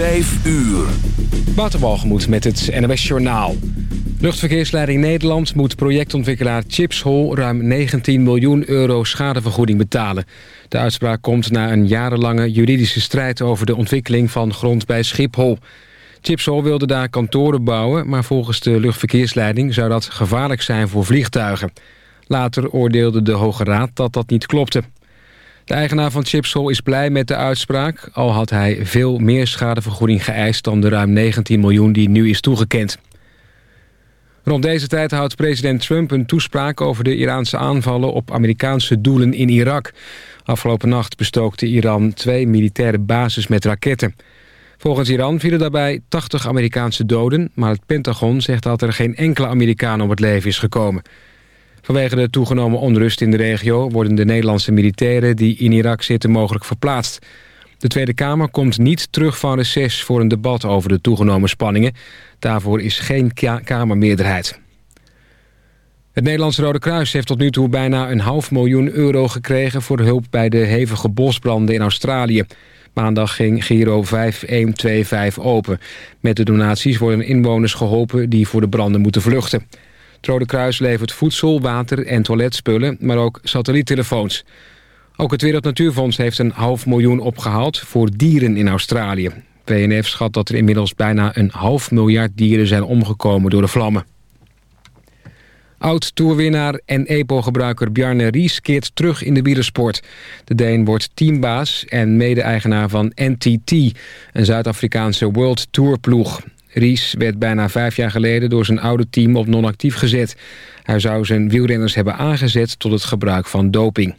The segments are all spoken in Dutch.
5 uur. Waterbalgemoed met het NOS Journaal. Luchtverkeersleiding Nederland moet projectontwikkelaar Chipshol... ruim 19 miljoen euro schadevergoeding betalen. De uitspraak komt na een jarenlange juridische strijd... over de ontwikkeling van grond bij Schiphol. Chipshol wilde daar kantoren bouwen... maar volgens de luchtverkeersleiding zou dat gevaarlijk zijn voor vliegtuigen. Later oordeelde de Hoge Raad dat dat niet klopte. De eigenaar van Chipshol is blij met de uitspraak... al had hij veel meer schadevergoeding geëist... dan de ruim 19 miljoen die nu is toegekend. Rond deze tijd houdt president Trump een toespraak... over de Iraanse aanvallen op Amerikaanse doelen in Irak. Afgelopen nacht bestookte Iran twee militaire bases met raketten. Volgens Iran vielen daarbij 80 Amerikaanse doden... maar het Pentagon zegt dat er geen enkele Amerikaan om het leven is gekomen... Vanwege de toegenomen onrust in de regio... worden de Nederlandse militairen die in Irak zitten mogelijk verplaatst. De Tweede Kamer komt niet terug van reces voor een debat over de toegenomen spanningen. Daarvoor is geen Kamermeerderheid. Het Nederlandse Rode Kruis heeft tot nu toe bijna een half miljoen euro gekregen... voor hulp bij de hevige bosbranden in Australië. Maandag ging Giro 5125 open. Met de donaties worden inwoners geholpen die voor de branden moeten vluchten. Het Rode Kruis levert voedsel, water en toiletspullen, maar ook satelliettelefoons. Ook het Wereld Natuurfonds heeft een half miljoen opgehaald voor dieren in Australië. WNF schat dat er inmiddels bijna een half miljard dieren zijn omgekomen door de vlammen. Oud-toerwinnaar en EPO-gebruiker Bjarne Ries keert terug in de wielersport. De Deen wordt teambaas en mede-eigenaar van NTT, een Zuid-Afrikaanse World Tour ploeg. Ries werd bijna vijf jaar geleden door zijn oude team op non-actief gezet. Hij zou zijn wielrenners hebben aangezet tot het gebruik van doping.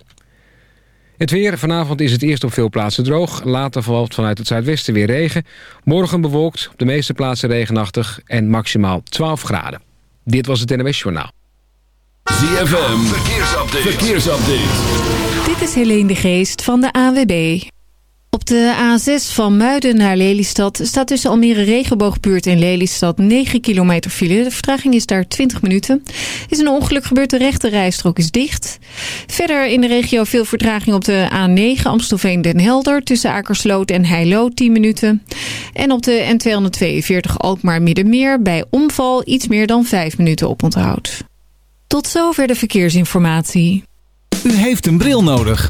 Het weer. Vanavond is het eerst op veel plaatsen droog. Later valt vanuit het zuidwesten weer regen. Morgen bewolkt, op de meeste plaatsen regenachtig en maximaal 12 graden. Dit was het NWS Journaal. ZFM. Verkeersupdate. Verkeersupdate. Dit is Helene de Geest van de AWB. Op de A6 van Muiden naar Lelystad staat tussen Almere Regenboogbuurt en Lelystad 9 kilometer file. De vertraging is daar 20 minuten. Is een ongeluk gebeurd, de rechte rijstrook is dicht. Verder in de regio veel vertraging op de A9 Amstelveen-Den Helder tussen Akersloot en Heilo 10 minuten. En op de N242 Alkmaar-Middenmeer bij omval iets meer dan 5 minuten op onthoud. Tot zover de verkeersinformatie. U heeft een bril nodig.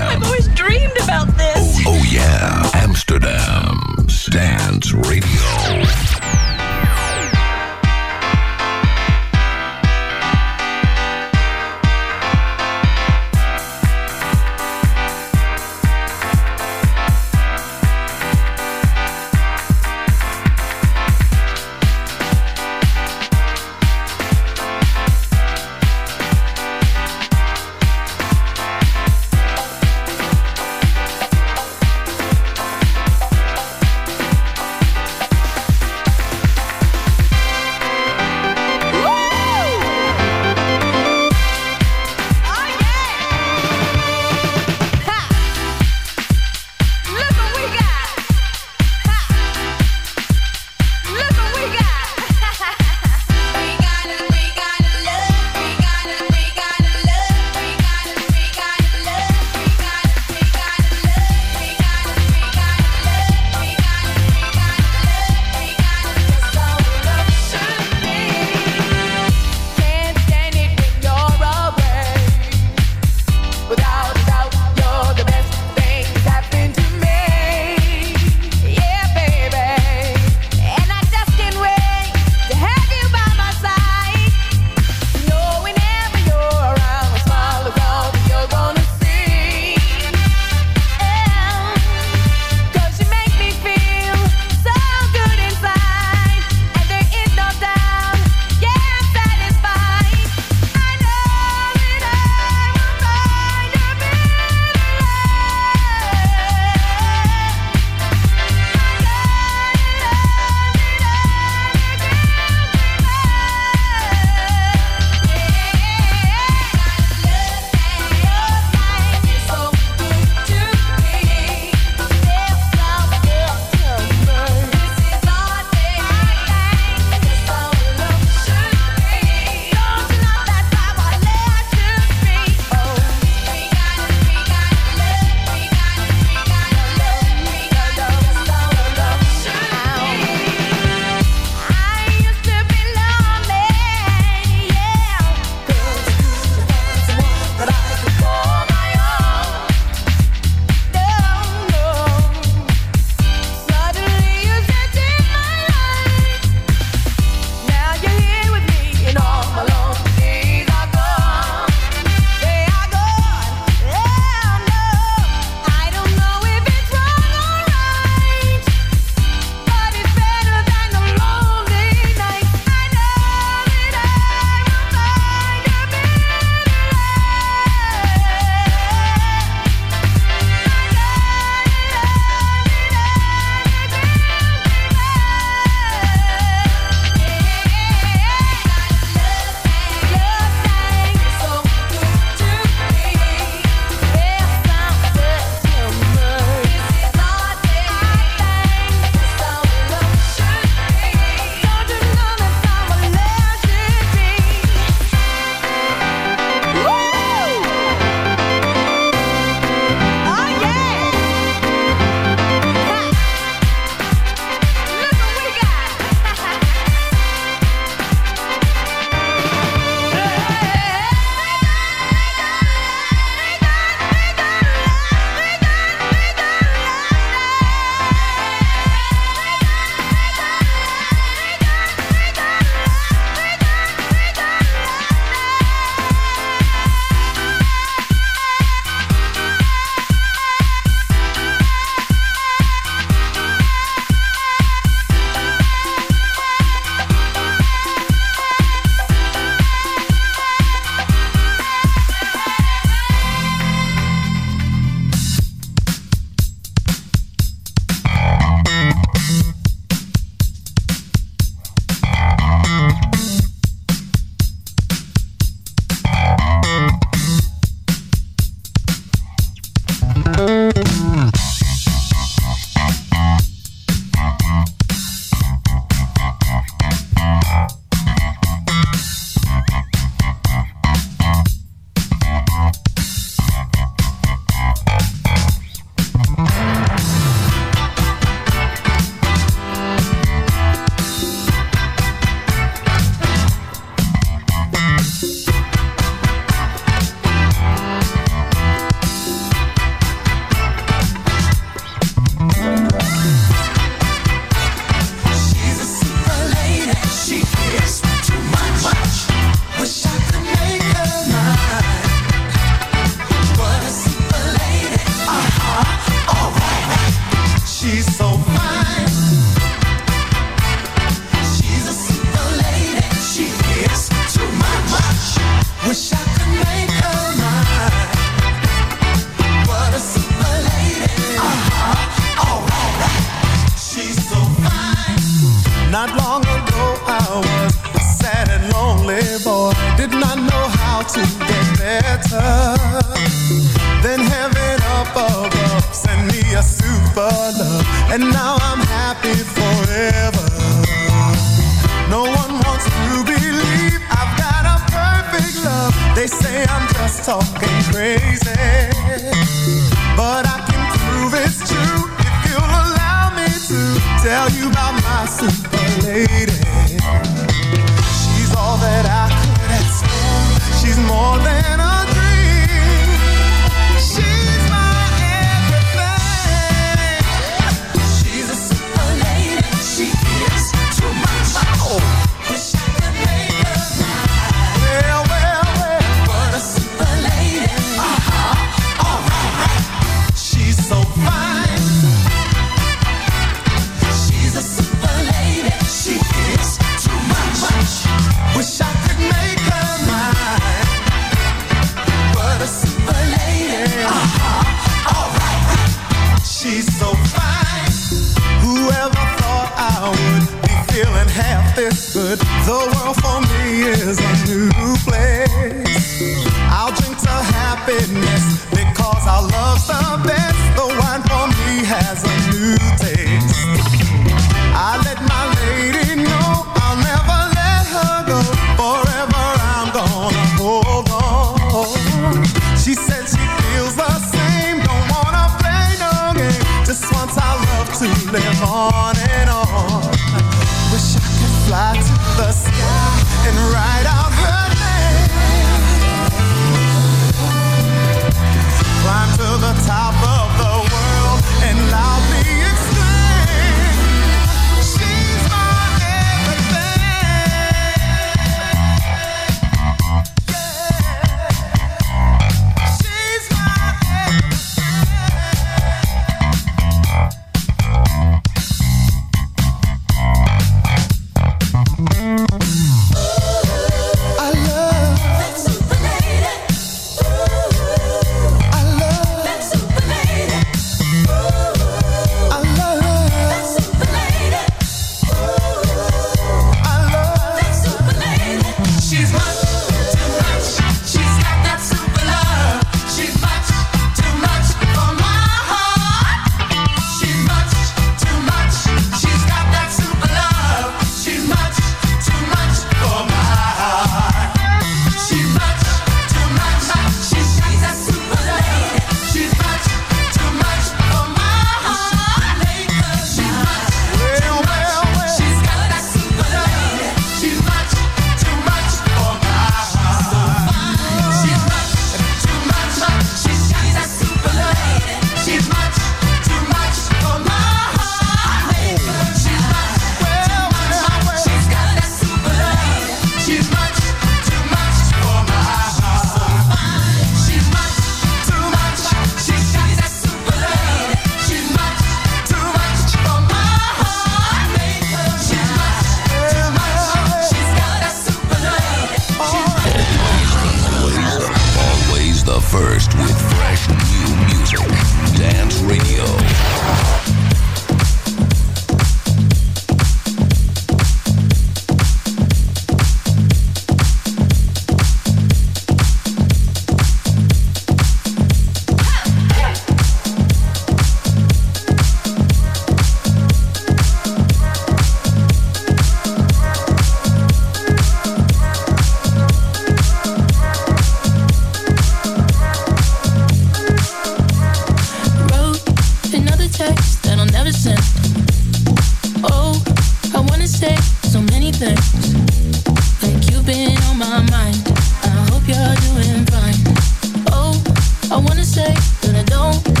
and I don't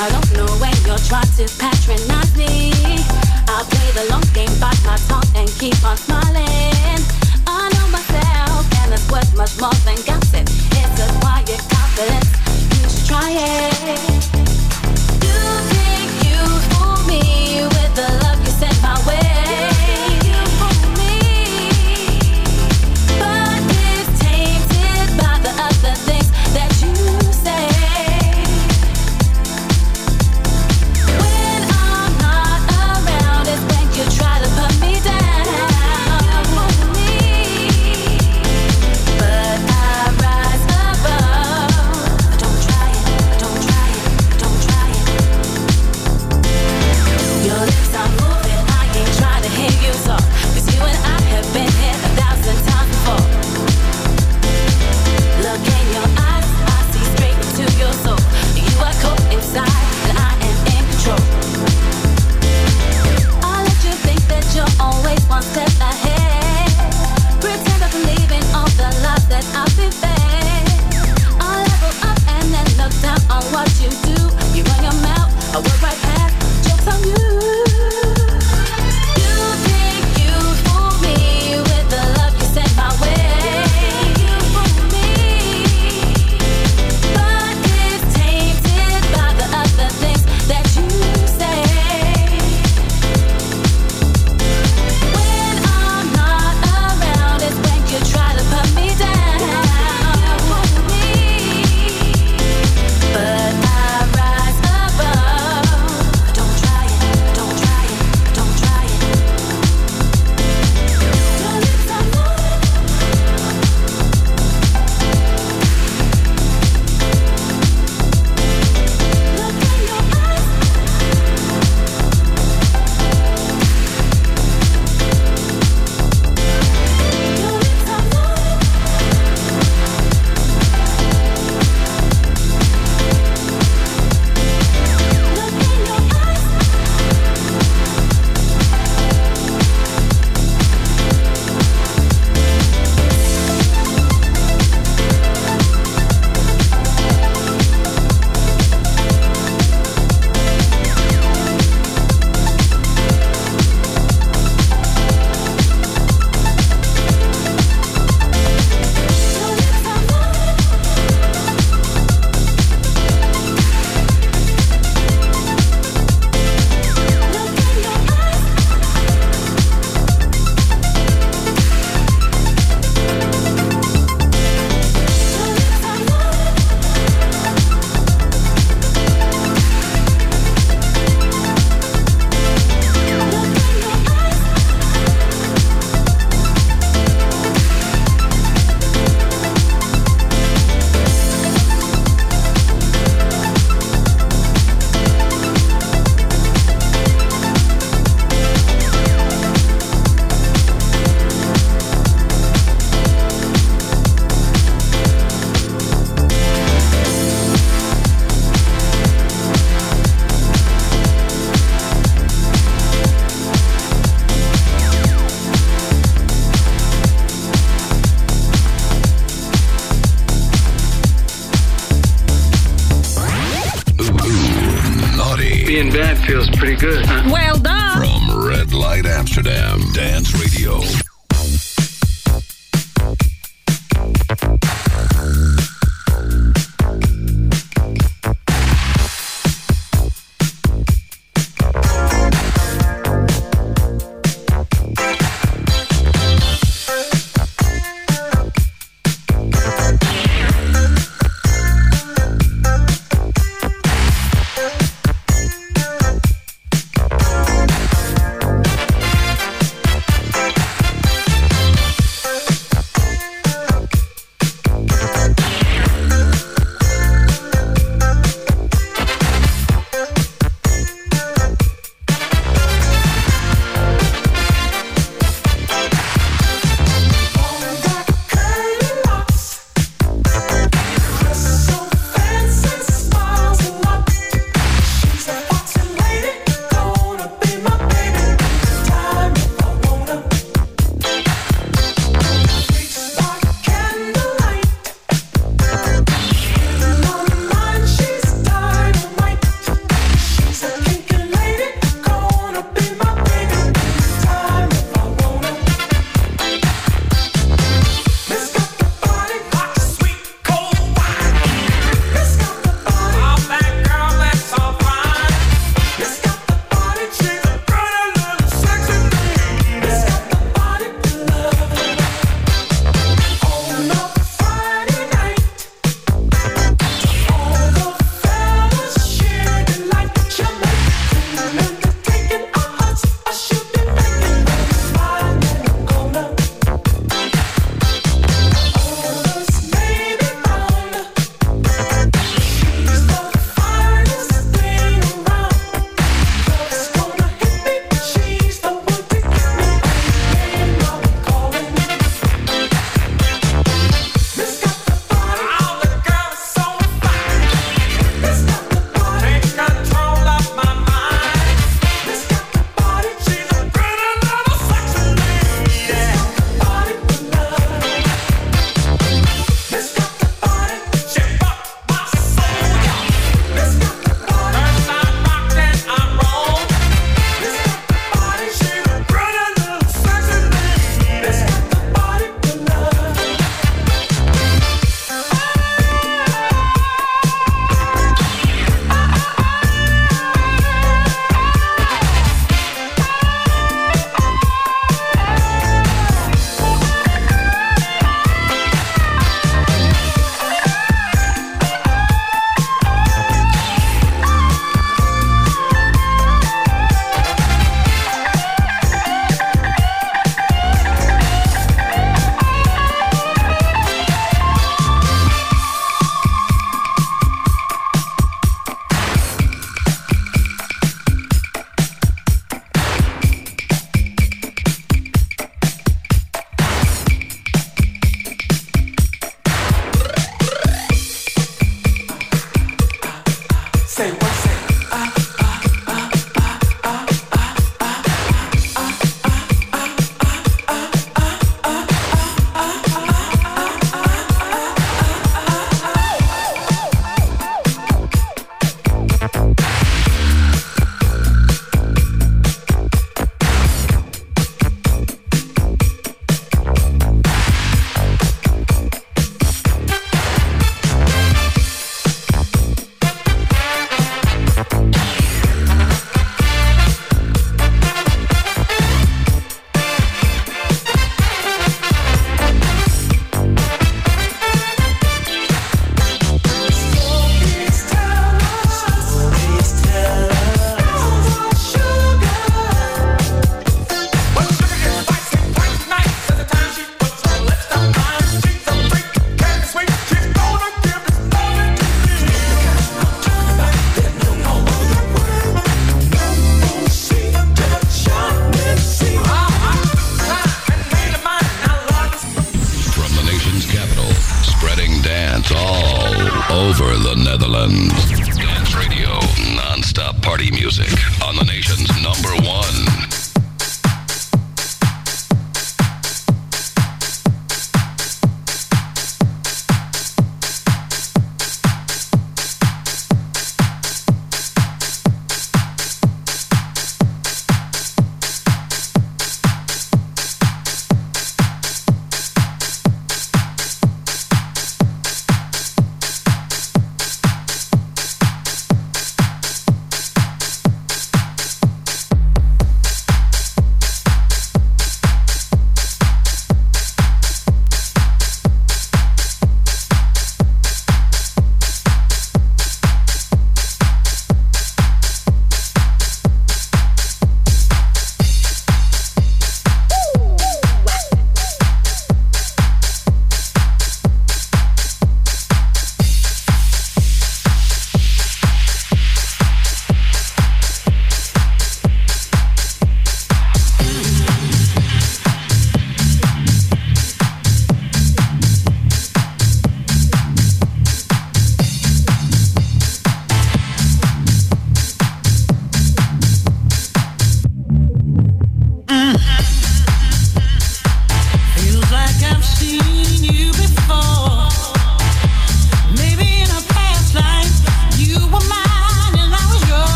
I don't you're trying to patronize me. I play the long game, bite my tongue, and keep on smiling. I know myself, and it's worth much more than gossip. It's a quiet confidence. You should try it. being bad feels pretty good. Huh? Well done. From Red Light Amsterdam, Dance Radio.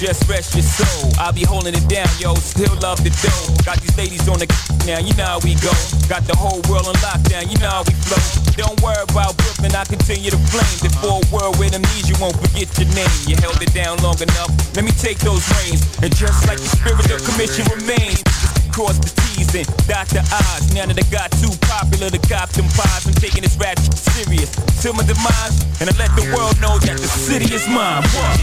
Just rest your soul. I'll be holding it down, yo. Still love the dough. Got these ladies on the now, you know how we go. Got the whole world on lockdown, you know how we flow. Don't worry about Brooklyn, I continue to flame. The a world with amnesia, won't forget your name. You held it down long enough. Let me take those reins. And just like the spirit of commission remains. Cross the T's and dot the I's. Now that I got too popular to cop them pies, I'm taking this rap serious. Till my demise, and I let the world know that the city is mine. What?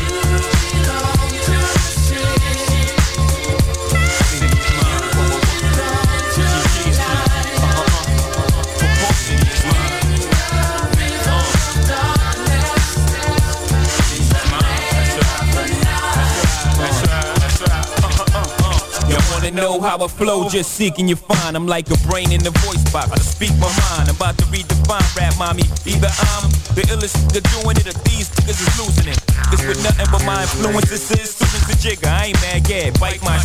Wanna know how I flow, just seeking you find. I'm like a brain in the voice box. I speak my mind. I'm about to redefine rap, mommy. Either I'm the illest nigga doing it, or these niggas is losing it. This with nothing but my influence. This is students the jigger. I ain't mad, yeah, bite my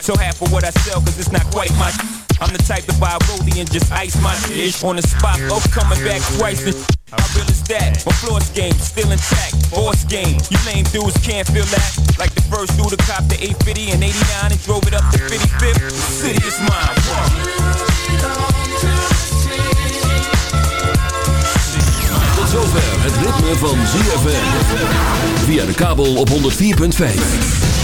So half of what I sell, cause it's not quite my I'm the type to buy a rollie and just ice my shit on the spot. Oh, coming back twice and how real is that? My floor's game still intact. Boss game, you lame dudes can't feel that. Like the first dude to cop the 850 and 89 and drove it up to 55th. The city is mine. Tot zover het ritme van ZFM. Via de kabel op 104.5.